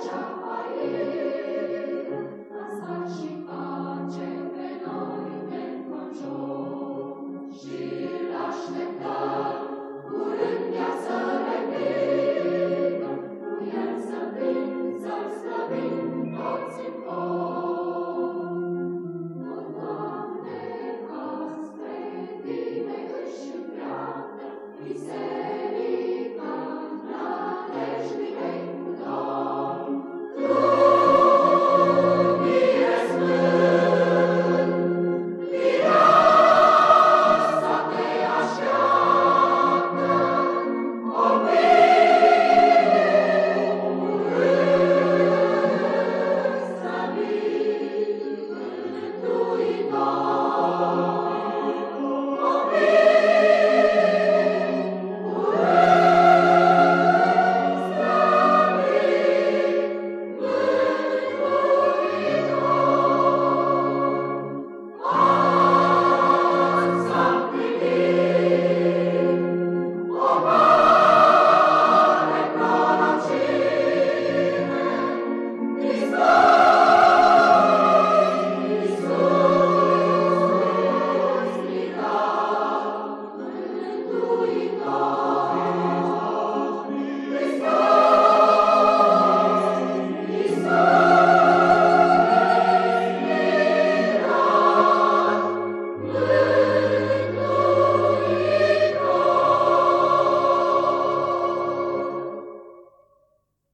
Mucho.